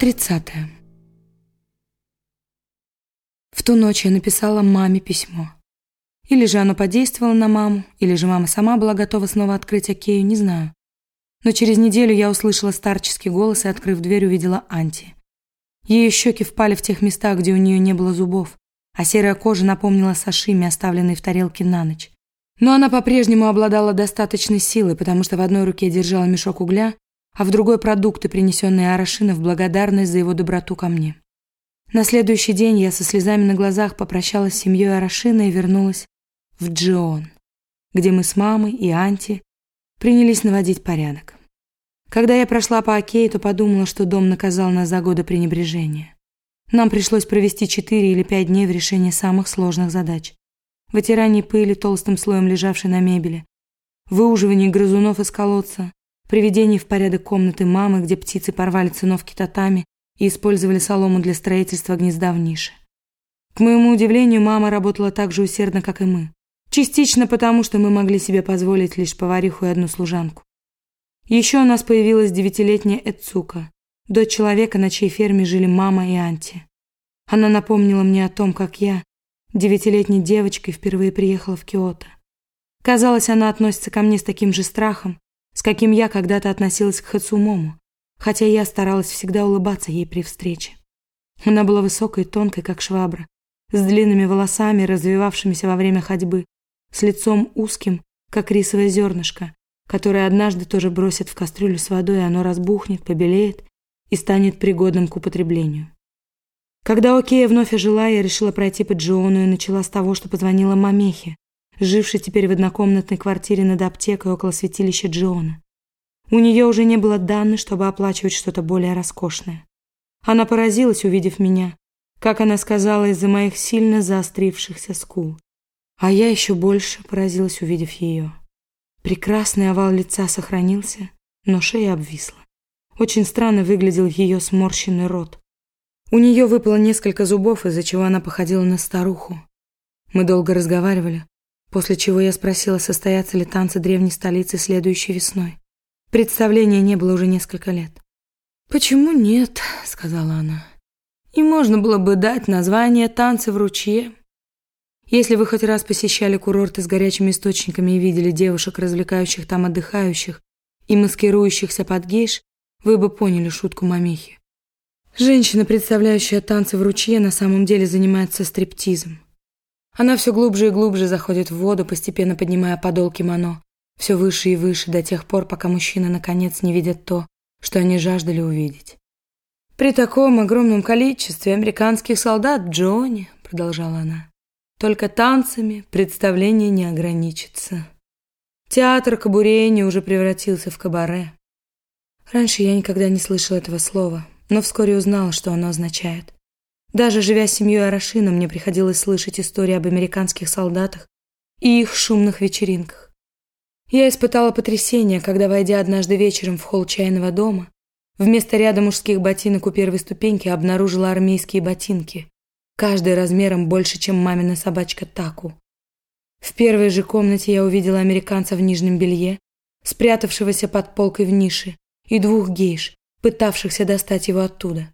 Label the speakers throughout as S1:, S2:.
S1: Глава 30. В ту ночь я написала маме письмо. Или же оно подействовало на маму, или же мама сама была готова снова открыть Окею, не знаю. Но через неделю я услышала старческий голос и, открыв дверь, увидела Анти. Ее щеки впали в тех местах, где у нее не было зубов, а серая кожа напомнила сашими, оставленной в тарелке на ночь. Но она по-прежнему обладала достаточной силой, потому что в одной руке держала мешок угля, а в другой продукты, принесенные Арашина в благодарность за его доброту ко мне. На следующий день я со слезами на глазах попрощалась с семьей Арашина и вернулась в Джион, где мы с мамой и Анти принялись наводить порядок. Когда я прошла по Окей, то подумала, что дом наказал нас за годы пренебрежения. Нам пришлось провести четыре или пять дней в решении самых сложных задач. Вытирание пыли толстым слоем лежавшей на мебели, выуживание грызунов из колодца, приведение в порядок комнаты мамы, где птицы порвали циновки татами и использовали солому для строительства гнезда в нише. К моему удивлению, мама работала так же усердно, как и мы. Частично потому, что мы могли себе позволить лишь повариху и одну служанку. Еще у нас появилась девятилетняя Эцука, дочь человека, на чьей ферме жили мама и Анти. Она напомнила мне о том, как я, девятилетней девочкой, впервые приехала в Киото. Казалось, она относится ко мне с таким же страхом, с каким я когда-то относилась к Хацумому, хотя я старалась всегда улыбаться ей при встрече. Она была высокой и тонкой, как швабра, с длинными волосами, развивавшимися во время ходьбы, с лицом узким, как рисовое зернышко, которое однажды тоже бросит в кастрюлю с водой, и оно разбухнет, побелеет и станет пригодным к употреблению. Когда Окея вновь ожила, я решила пройти по Джиону и начала с того, что позвонила Мамехе, жившей теперь в однокомнатной квартире над аптекой около святилища Джиона. У нее уже не было данных, чтобы оплачивать что-то более роскошное. Она поразилась, увидев меня, как она сказала, из-за моих сильно заострившихся скул. А я еще больше поразилась, увидев ее. Прекрасный овал лица сохранился, но шея обвисла. Очень странно выглядел ее сморщенный рот. У нее выпало несколько зубов, из-за чего она походила на старуху. Мы долго разговаривали, После чего я спросила, состоятся ли танцы древней столицы следующей весной. Представления не было уже несколько лет. «Почему нет?» — сказала она. «И можно было бы дать название «Танцы в ручье». Если вы хоть раз посещали курорты с горячими источниками и видели девушек, развлекающих там отдыхающих и маскирующихся под гейш, вы бы поняли шутку мамехи. Женщина, представляющая танцы в ручье, на самом деле занимается стриптизом. Она все глубже и глубже заходит в воду, постепенно поднимая подол кимоно, все выше и выше, до тех пор, пока мужчины наконец не видят то, что они жаждали увидеть. «При таком огромном количестве американских солдат, Джонни», — продолжала она, «только танцами представление не ограничится. Театр кабурения уже превратился в кабаре». Раньше я никогда не слышала этого слова, но вскоре узнала, что оно означает. Даже живя семьей Арашина, мне приходилось слышать истории об американских солдатах и их шумных вечеринках. Я испытала потрясение, когда, войдя однажды вечером в холл чайного дома, вместо ряда мужских ботинок у первой ступеньки обнаружила армейские ботинки, каждый размером больше, чем мамина собачка Таку. В первой же комнате я увидела американца в нижнем белье, спрятавшегося под полкой в нише, и двух гейш, пытавшихся достать его оттуда.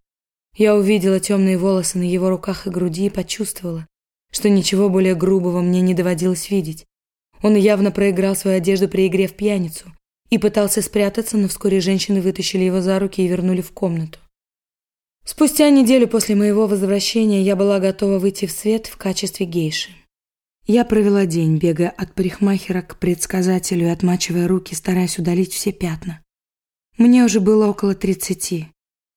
S1: Я увидела темные волосы на его руках и груди и почувствовала, что ничего более грубого мне не доводилось видеть. Он явно проиграл свою одежду при игре в пьяницу и пытался спрятаться, но вскоре женщины вытащили его за руки и вернули в комнату. Спустя неделю после моего возвращения я была готова выйти в свет в качестве гейши. Я провела день, бегая от парикмахера к предсказателю и отмачивая руки, стараясь удалить все пятна. Мне уже было около тридцати.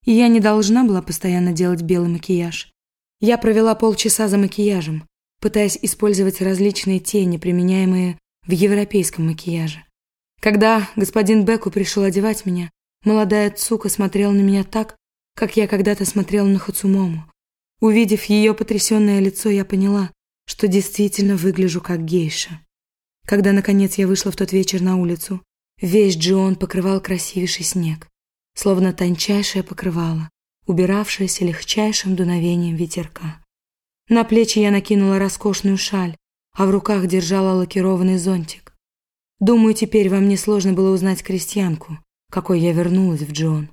S1: И я не должна была постоянно делать белый макияж. Я провела полчаса за макияжем, пытаясь использовать различные тени, применяемые в европейском макияже. Когда господин Беку пришел одевать меня, молодая Цука смотрела на меня так, как я когда-то смотрела на Хацумому. Увидев ее потрясенное лицо, я поняла, что действительно выгляжу как гейша. Когда, наконец, я вышла в тот вечер на улицу, весь Джион покрывал красивейший снег словно тончайшее покрывало, убиравшееся легчайшим дуновением ветерка. На плечи я накинула роскошную шаль, а в руках держала лакированный зонтик. Думаю, теперь вам не сложно было узнать крестьянку, какой я вернулась в Джон.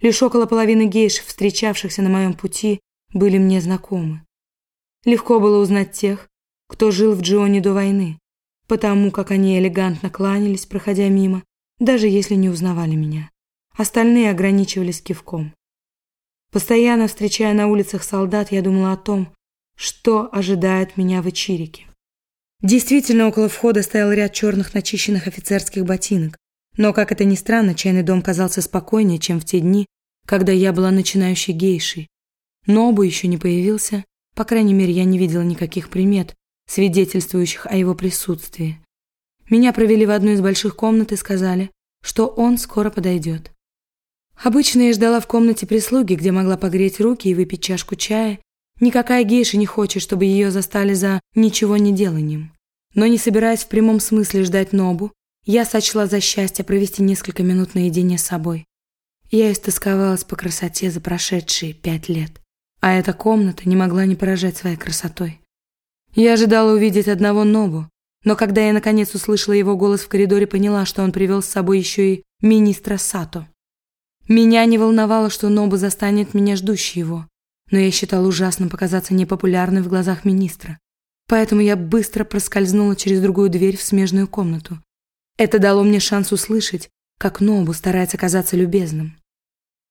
S1: Лишь около половины гейш, встречавшихся на моем пути, были мне знакомы. Легко было узнать тех, кто жил в Джоне до войны, потому как они элегантно кланялись, проходя мимо, даже если не узнавали меня. Остальные ограничивались кивком. Постоянно встречая на улицах солдат, я думала о том, что ожидает меня в Ичирике. Действительно, около входа стоял ряд черных начищенных офицерских ботинок. Но, как это ни странно, чайный дом казался спокойнее, чем в те дни, когда я была начинающей гейшей. Нобу еще не появился, по крайней мере, я не видела никаких примет, свидетельствующих о его присутствии. Меня провели в одну из больших комнат и сказали, что он скоро подойдет. Обычно я ждала в комнате прислуги, где могла погреть руки и выпить чашку чая, Никакая гейша не хочет, чтобы ее застали за ничего не деланием. Но не собираясь в прямом смысле ждать Нобу, я сочла за счастье провести несколько минут наедине с собой. Я истосковалась по красоте за прошедшие пять лет, а эта комната не могла не поражать своей красотой. Я ожидала увидеть одного Нобу, но когда я наконец услышала его голос в коридоре, поняла, что он привел с собой еще и министра Сато. Меня не волновало, что Нобу застанет меня ждущей его но я считал ужасным показаться непопулярной в глазах министра. Поэтому я быстро проскользнула через другую дверь в смежную комнату. Это дало мне шанс услышать, как Нобу старается казаться любезным.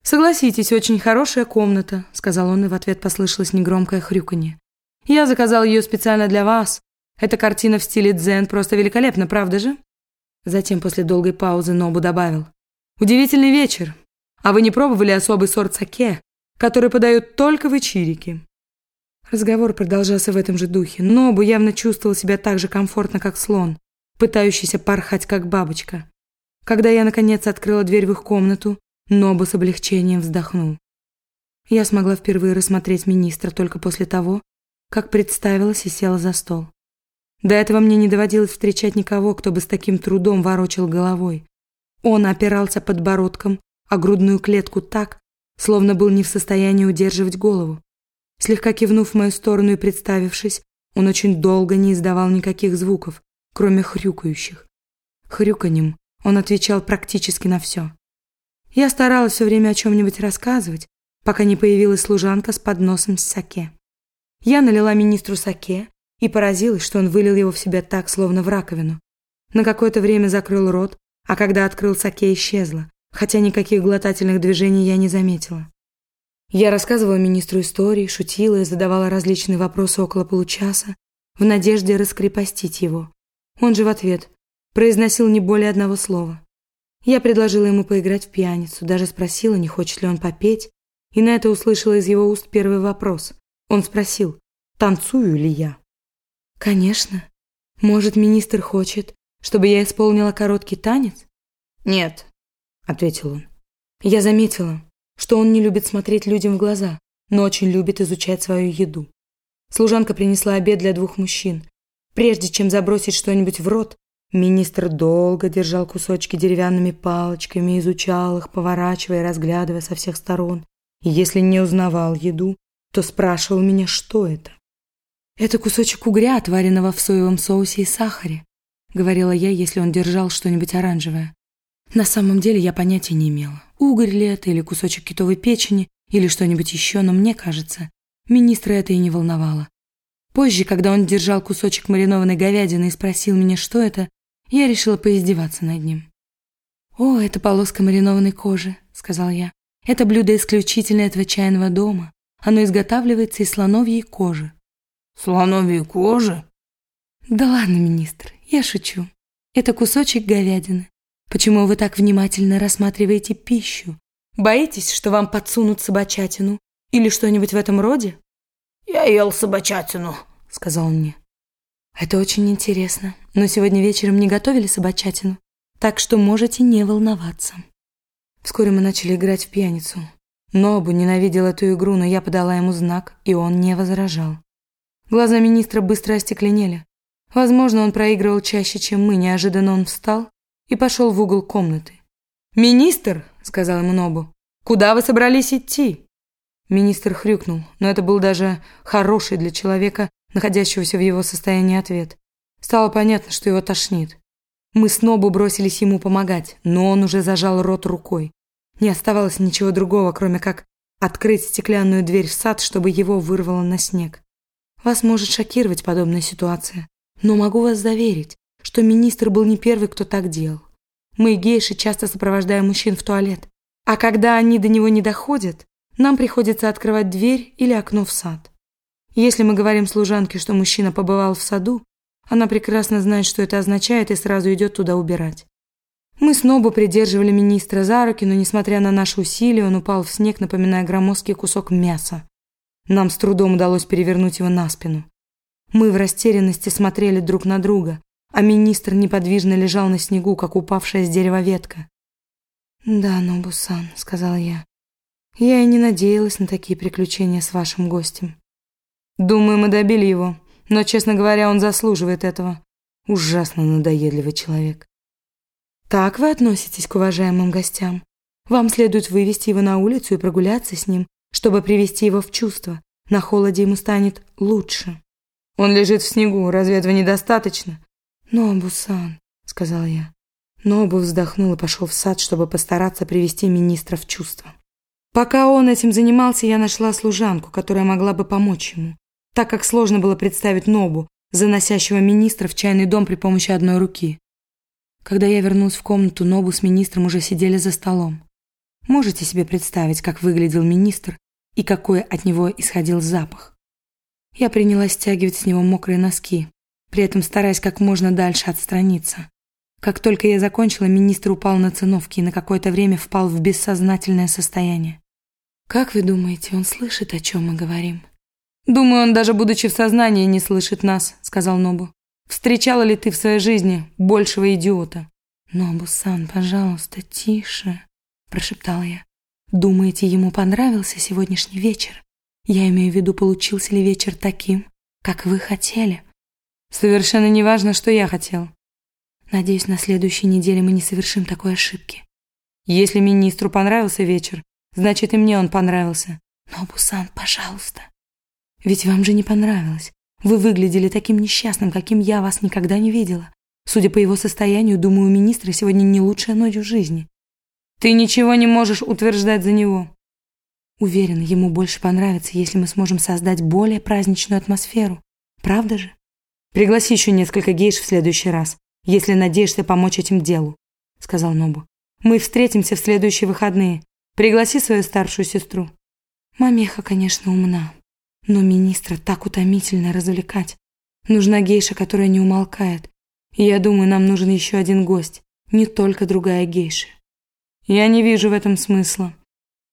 S1: «Согласитесь, очень хорошая комната», — сказал он, и в ответ послышалось негромкое хрюканье. «Я заказал ее специально для вас. Эта картина в стиле дзен просто великолепна, правда же?» Затем, после долгой паузы, Нобу добавил. «Удивительный вечер. А вы не пробовали особый сорт саке? который подают только в Ичирике. Разговор продолжался в этом же духе. Нобу явно чувствовал себя так же комфортно, как слон, пытающийся порхать, как бабочка. Когда я, наконец, открыла дверь в их комнату, Нобу с облегчением вздохнул. Я смогла впервые рассмотреть министра только после того, как представилась и села за стол. До этого мне не доводилось встречать никого, кто бы с таким трудом ворочал головой. Он опирался подбородком о грудную клетку так, словно был не в состоянии удерживать голову. Слегка кивнув в мою сторону и представившись, он очень долго не издавал никаких звуков, кроме хрюкающих. Хрюканьем он отвечал практически на все. Я старалась все время о чем-нибудь рассказывать, пока не появилась служанка с подносом с саке. Я налила министру саке и поразилась, что он вылил его в себя так, словно в раковину. На какое-то время закрыл рот, а когда открыл саке, исчезла, хотя никаких глотательных движений я не заметила. Я рассказывала министру истории, шутила и задавала различные вопросы около получаса, в надежде раскрепостить его. Он же в ответ произносил не более одного слова. Я предложила ему поиграть в пьяницу, даже спросила, не хочет ли он попеть, и на это услышала из его уст первый вопрос. Он спросил, танцую ли я. «Конечно. Может, министр хочет, чтобы я исполнила короткий танец?» «Нет, – ответил он. Я заметила, что он не любит смотреть людям в глаза, но очень любит изучать свою еду. Служанка принесла обед для двух мужчин. Прежде чем забросить что-нибудь в рот, министр долго держал кусочки деревянными палочками, изучал их, поворачивая и разглядывая со всех сторон. И если не узнавал еду, то спрашивал меня, что это. «Это кусочек угря, отваренного в соевом соусе и сахаре», — говорила я, если он держал что-нибудь оранжевое. На самом деле я понятия не имела, угорь ли это или кусочек китовой печени, или что-нибудь еще, но мне кажется, министра это и не волновало. Позже, когда он держал кусочек маринованной говядины и спросил меня, что это, я решила поиздеваться над ним. «О, это полоска маринованной кожи», — сказал я. «Это блюдо исключительно этого чайного дома. Оно изготавливается из слоновьей кожи».
S2: «Слоновьей кожи?»
S1: «Да ладно, министр, я шучу. Это кусочек говядины. Почему вы так внимательно рассматриваете пищу? Боитесь, что вам подсунут собачатину? Или что-нибудь в этом роде?
S2: Я ел собачатину,
S1: сказал он мне. Это очень интересно, но сегодня вечером не готовили собачатину, так что можете не волноваться. Вскоре мы начали играть в пьяницу. Нобу ненавидел эту игру, но я подала ему знак, и он не возражал. Глаза министра быстро остекленели. Возможно, он проигрывал чаще, чем мы. Неожиданно он встал и пошел в угол комнаты. «Министр!» — сказал ему Нобу. «Куда вы собрались идти?» Министр хрюкнул, но это был даже хороший для человека, находящегося в его состоянии ответ. Стало понятно, что его тошнит. Мы с Нобу бросились ему помогать, но он уже зажал рот рукой. Не оставалось ничего другого, кроме как открыть стеклянную дверь в сад, чтобы его вырвало на снег. Вас может шокировать подобная ситуация, но могу вас заверить, что министр был не первый, кто так делал. Мы, гейши, часто сопровождаем мужчин в туалет, а когда они до него не доходят, нам приходится открывать дверь или окно в сад. Если мы говорим служанке, что мужчина побывал в саду, она прекрасно знает, что это означает, и сразу идет туда убирать. Мы снова придерживали министра за руки, но, несмотря на наши усилия, он упал в снег, напоминая громоздкий кусок мяса. Нам с трудом удалось перевернуть его на спину. Мы в растерянности смотрели друг на друга, а министр неподвижно лежал на снегу, как упавшая с дерева ветка. «Да, Нобусан», — сказала я. «Я и не надеялась на такие приключения с вашим гостем». «Думаю, мы добили его, но, честно говоря, он заслуживает этого. Ужасно надоедливый человек». «Так вы относитесь к уважаемым гостям? Вам следует вывести его на улицу и прогуляться с ним, чтобы привести его в чувство. На холоде ему станет лучше». «Он лежит в снегу, разве этого недостаточно?» «Нобу-сан», — сказала я. Нобу вздохнул и пошел в сад, чтобы постараться привести министра в чувство. Пока он этим занимался, я нашла служанку, которая могла бы помочь ему, так как сложно было представить Нобу, заносящего министра в чайный дом при помощи одной руки. Когда я вернулась в комнату, Нобу с министром уже сидели за столом. Можете себе представить, как выглядел министр и какой от него исходил запах? Я принялась стягивать с него мокрые носки, при этом стараясь как можно дальше отстраниться. Как только я закончила, министр упал на циновки и на какое-то время впал в бессознательное состояние. «Как вы думаете, он слышит, о чем мы говорим?» «Думаю, он даже будучи в сознании не слышит нас», — сказал Нобу. «Встречала ли ты в своей жизни большего идиота?» «Нобу-сан, пожалуйста, тише», — прошептала я. «Думаете, ему понравился сегодняшний вечер? Я имею в виду, получился ли вечер таким, как вы хотели?» Совершенно неважно, что я хотел. Надеюсь, на следующей неделе мы не совершим такой ошибки. Если министру понравился вечер, значит и мне он понравился. Но, Бусан, пожалуйста. Ведь вам же не понравилось. Вы выглядели таким несчастным, каким я вас никогда не видела. Судя по его состоянию, думаю, у министра сегодня не лучшая ночь в жизни. Ты ничего не можешь утверждать за него. Уверен, ему больше понравится, если мы сможем создать более праздничную атмосферу. Правда же? Пригласи еще несколько гейш в следующий раз, если надеешься помочь этим делу», — сказал Нобу. «Мы встретимся в следующие выходные. Пригласи свою старшую сестру». Мамеха, конечно, умна, но министра так утомительно развлекать. Нужна гейша, которая не умолкает. И я думаю, нам нужен еще один гость, не только другая гейша. Я не вижу в этом смысла.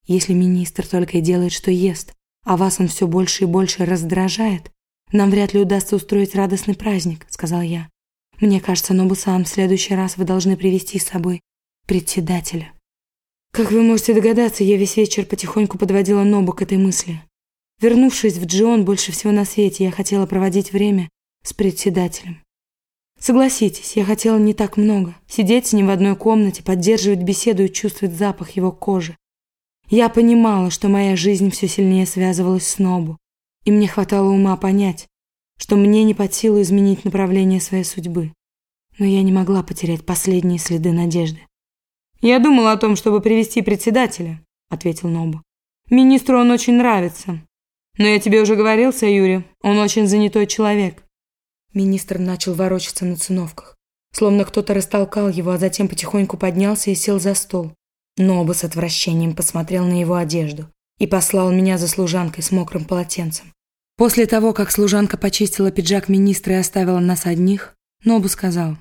S1: Если министр только и делает, что ест, а вас он все больше и больше раздражает, «Нам вряд ли удастся устроить радостный праздник», — сказал я. «Мне кажется, Нобу-сан, в следующий раз вы должны привести с собой председателя». Как вы можете догадаться, я весь вечер потихоньку подводила Нобу к этой мысли. Вернувшись в Джион, больше всего на свете я хотела проводить время с председателем. Согласитесь, я хотела не так много. Сидеть с ним в одной комнате, поддерживать беседу и чувствовать запах его кожи. Я понимала, что моя жизнь все сильнее связывалась с Нобу и мне хватало ума понять, что мне не под силу изменить направление своей судьбы. Но я не могла потерять последние следы надежды. «Я думала о том, чтобы привести председателя», — ответил Нобу. «Министру он очень нравится. Но я тебе уже говорил, Юрий, он очень занятой человек». Министр начал ворочаться на циновках, словно кто-то растолкал его, а затем потихоньку поднялся и сел за стол. Нобу с отвращением посмотрел на его одежду и послал меня за служанкой с мокрым полотенцем. После того, как служанка почистила пиджак министра и оставила нас одних, Нобу сказал.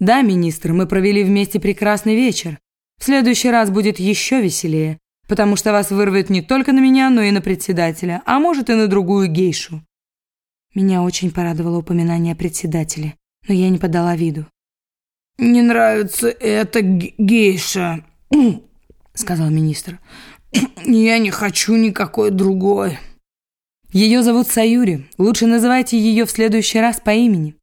S1: «Да, министр, мы провели вместе прекрасный вечер. В следующий раз будет еще веселее, потому что вас вырвет не только на меня, но и на председателя, а может и на другую гейшу». Меня очень порадовало упоминание о председателе, но я не подала виду.
S2: «Не нравится эта гейша», — сказал министр. «Я не хочу никакой другой».
S1: Ее зовут Саюри. Лучше называйте ее в следующий раз по имени.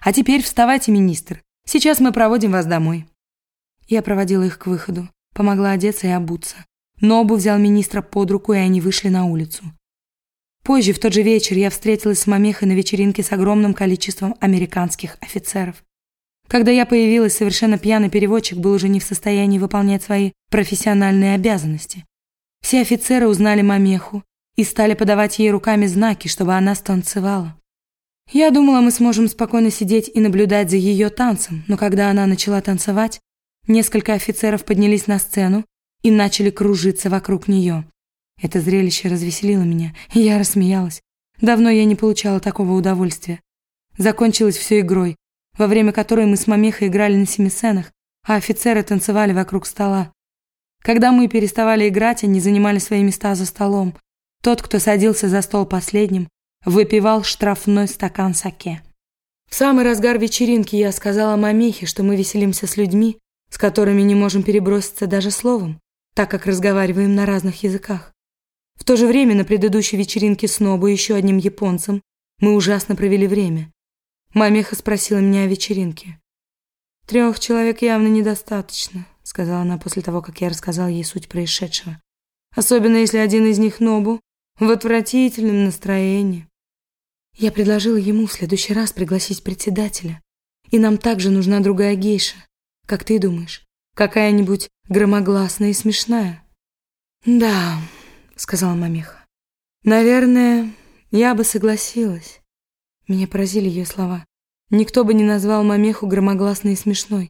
S1: А теперь вставайте, министр. Сейчас мы проводим вас домой». Я проводила их к выходу, помогла одеться и обуться. Нобу взял министра под руку, и они вышли на улицу. Позже, в тот же вечер, я встретилась с Мамехой на вечеринке с огромным количеством американских офицеров. Когда я появилась, совершенно пьяный переводчик был уже не в состоянии выполнять свои профессиональные обязанности. Все офицеры узнали Мамеху и стали подавать ей руками знаки, чтобы она станцевала. Я думала, мы сможем спокойно сидеть и наблюдать за ее танцем, но когда она начала танцевать, несколько офицеров поднялись на сцену и начали кружиться вокруг нее. Это зрелище развеселило меня, и я рассмеялась. Давно я не получала такого удовольствия. Закончилось все игрой, во время которой мы с Мамехой играли на семисценах, а офицеры танцевали вокруг стола. Когда мы переставали играть, они занимали свои места за столом. Тот, кто садился за стол последним, выпивал штрафной стакан саке. В самый разгар вечеринки я сказала Мамехе, что мы веселимся с людьми, с которыми не можем переброситься даже словом, так как разговариваем на разных языках. В то же время на предыдущей вечеринке с Нобу еще одним японцем мы ужасно провели время. Мамеха спросила меня о вечеринке. «Трех человек явно недостаточно», — сказала она после того, как я рассказал ей суть происшедшего. «Особенно если один из них Нобу в отвратительном настроении». Я предложила ему в следующий раз пригласить председателя. И нам также нужна другая гейша. Как ты думаешь, какая-нибудь громогласная и смешная? «Да», — сказала Мамеха. «Наверное, я бы согласилась». Меня поразили ее слова. Никто бы не назвал Мамеху громогласной и смешной.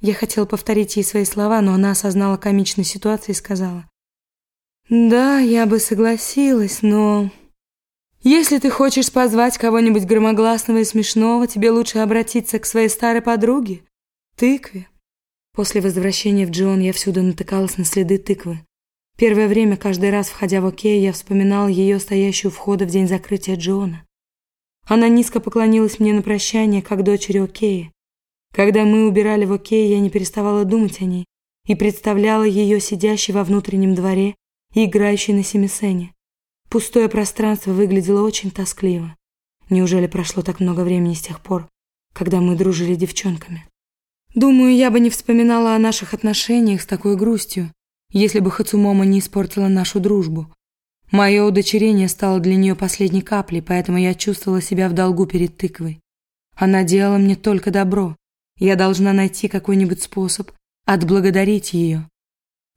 S1: Я хотела повторить ей свои слова, но она осознала комичность ситуации и сказала. «Да, я бы согласилась, но...» «Если ты хочешь позвать кого-нибудь громогласного и смешного, тебе лучше обратиться к своей старой подруге, тыкве». После возвращения в Джон я всюду натыкалась на следы тыквы. Первое время, каждый раз, входя в Окей, я вспоминала ее стоящую у входа в день закрытия Джона. Она низко поклонилась мне на прощание, как дочери Окея. Когда мы убирали в Окей, я не переставала думать о ней и представляла ее сидящей во внутреннем дворе и играющей на семисене. Пустое пространство выглядело очень тоскливо. Неужели прошло так много времени с тех пор, когда мы дружили девчонками? Думаю, я бы не вспоминала о наших отношениях с такой грустью, если бы Хацумомо не испортила нашу дружбу. Мое удочерение стало для нее последней каплей, поэтому я чувствовала себя в долгу перед тыквой. Она делала мне только добро. Я должна найти какой-нибудь способ отблагодарить ее.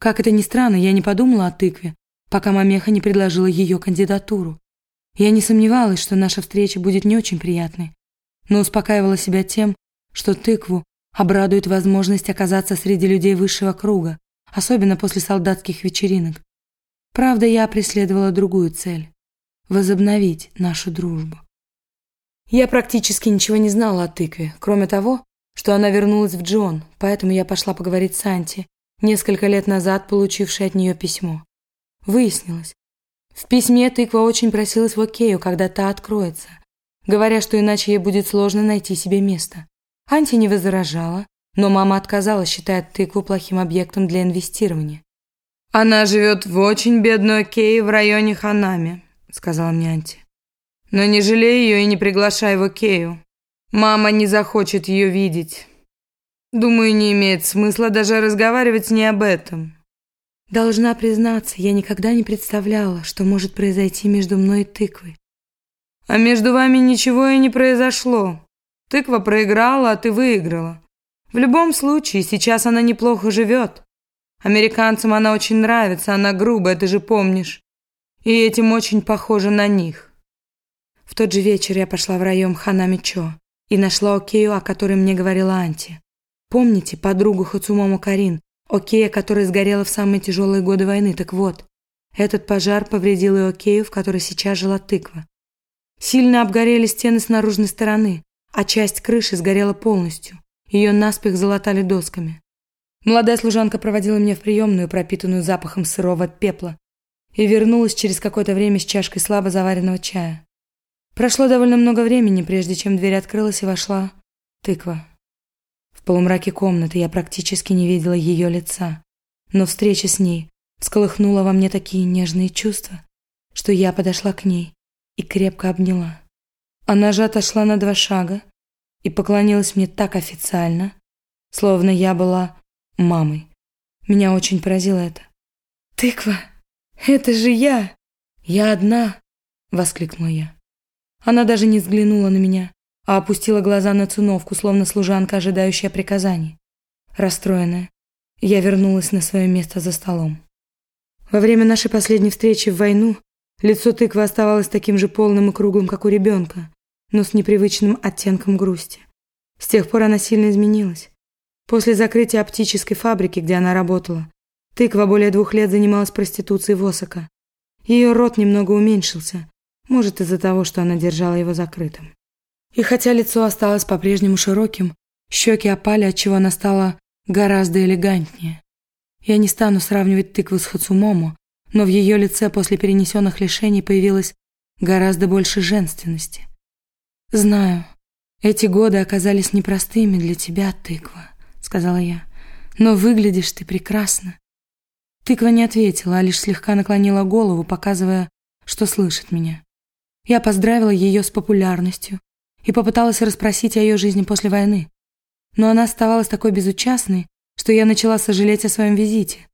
S1: Как это ни странно, я не подумала о тыкве, пока Мамеха не предложила ее кандидатуру. Я не сомневалась, что наша встреча будет не очень приятной, но успокаивала себя тем, что тыкву обрадует возможность оказаться среди людей высшего круга, особенно после солдатских вечеринок. Правда, я преследовала другую цель – возобновить нашу дружбу. Я практически ничего не знала о тыкве, кроме того, что она вернулась в Джон, поэтому я пошла поговорить с Анти, несколько лет назад получившей от нее письмо. Выяснилось. В письме тыква очень просилась в Окею, когда та откроется, говоря, что иначе ей будет сложно найти себе место. Анти не возражала, но мама отказалась, считая тыкву плохим объектом для инвестирования. «Она живет в очень бедной Окее в районе Ханами», — сказала мне Анти. «Но не жалей ее и не приглашай в Окею. Мама не захочет ее видеть. Думаю, не имеет смысла даже разговаривать с ней об этом». Должна признаться, я никогда не представляла, что может произойти между мной и тыквой. «А между вами ничего и не произошло. Тыква проиграла, а ты выиграла. В любом случае, сейчас она неплохо живет. Американцам она очень нравится, она грубая, ты же помнишь. И этим очень похожа на них. В тот же вечер я пошла в район Ханамичо и нашла Окею, о которой мне говорила Анти. Помните подругу Хацумому Карин, Окея, которая сгорела в самые тяжелые годы войны? Так вот, этот пожар повредил и Окею, в которой сейчас жила тыква. Сильно обгорели стены с наружной стороны, а часть крыши сгорела полностью. Ее наспех залатали досками. Молодая служанка проводила меня в приемную, пропитанную запахом сырого пепла, и вернулась через какое-то время с чашкой слабо заваренного чая. Прошло довольно много времени, прежде чем дверь открылась и вошла тыква. Полумраке комнаты я практически не видела ее лица, но встреча с ней всколыхнула во мне такие нежные чувства, что я подошла к ней и крепко обняла. Она же отошла на два шага и поклонилась мне так официально, словно я была мамой. Меня очень поразило это. «Тыква, это же я! Я одна!» — воскликнула я. Она даже не взглянула на меня, а опустила глаза на циновку, словно служанка, ожидающая приказаний. Расстроенная, я вернулась на свое место за столом. Во время нашей последней встречи в войну лицо тыквы оставалось таким же полным и круглым, как у ребенка, но с непривычным оттенком грусти. С тех пор она сильно изменилась. После закрытия оптической фабрики, где она работала, тыква более двух лет занималась проституцией в Осака. Ее рот немного уменьшился, может из-за того, что она держала его закрытым. И хотя лицо осталось по-прежнему широким, щеки опали, отчего она стала гораздо элегантнее. Я не стану сравнивать тыкву с Хацумомо, но в ее лице после перенесенных лишений появилось гораздо больше женственности. Знаю, эти годы оказались непростыми для тебя, тыква, сказала я. Но выглядишь ты прекрасно. Тыква не ответила, а лишь слегка наклонила голову, показывая, что слышит меня. Я поздравила ее с популярностью, и попыталась расспросить о ее жизни после войны. Но она оставалась такой безучастной, что я начала сожалеть о своем визите.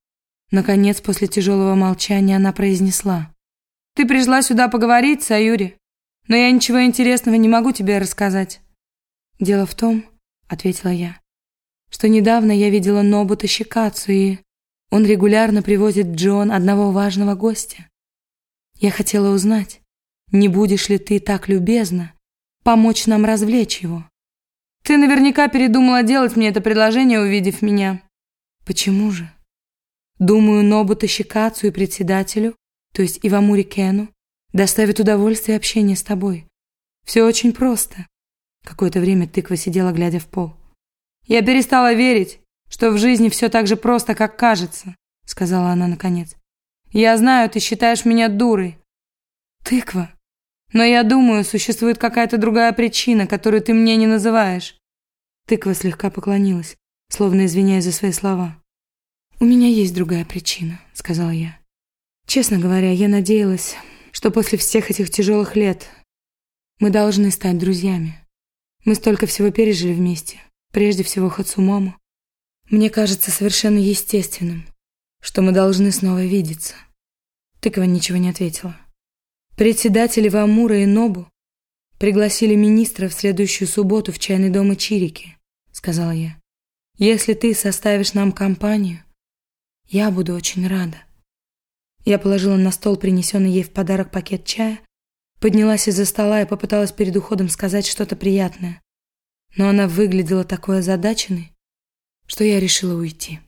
S1: Наконец, после тяжелого молчания, она произнесла. «Ты пришла сюда поговорить, Саюри, но я ничего интересного не могу тебе рассказать». «Дело в том», — ответила я, «что недавно я видела Нобута Щекацу, и он регулярно привозит Джон одного важного гостя. Я хотела узнать, не будешь ли ты так любезна помочь нам развлечь его. Ты наверняка передумала делать мне это предложение, увидев меня. Почему же? Думаю, Нобу Тащикацу и председателю, то есть Ивамури Кену, доставит удовольствие общение с тобой. Все очень просто. Какое-то время тыква сидела, глядя в пол. Я перестала верить, что в жизни все так же просто, как кажется, сказала она наконец. Я знаю, ты считаешь меня дурой. Тыква, но я думаю, существует какая-то другая причина, которую ты мне не называешь. Тыква слегка поклонилась, словно извиняясь за свои слова. У меня есть другая причина, сказала я. Честно говоря, я надеялась, что после всех этих тяжелых лет мы должны стать друзьями. Мы столько всего пережили вместе, прежде всего Хацумому. Мне кажется совершенно естественным, что мы должны снова видеться. Тыква ничего не ответила. Председатели Вамура и Нобу пригласили министра в следующую субботу в чайный дом Ичирики, сказала я. Если ты составишь нам компанию, я буду очень рада. Я положила на стол принесенный ей в подарок пакет чая, поднялась из-за стола и попыталась перед уходом сказать что-то приятное. Но она выглядела такой озадаченной, что я решила уйти.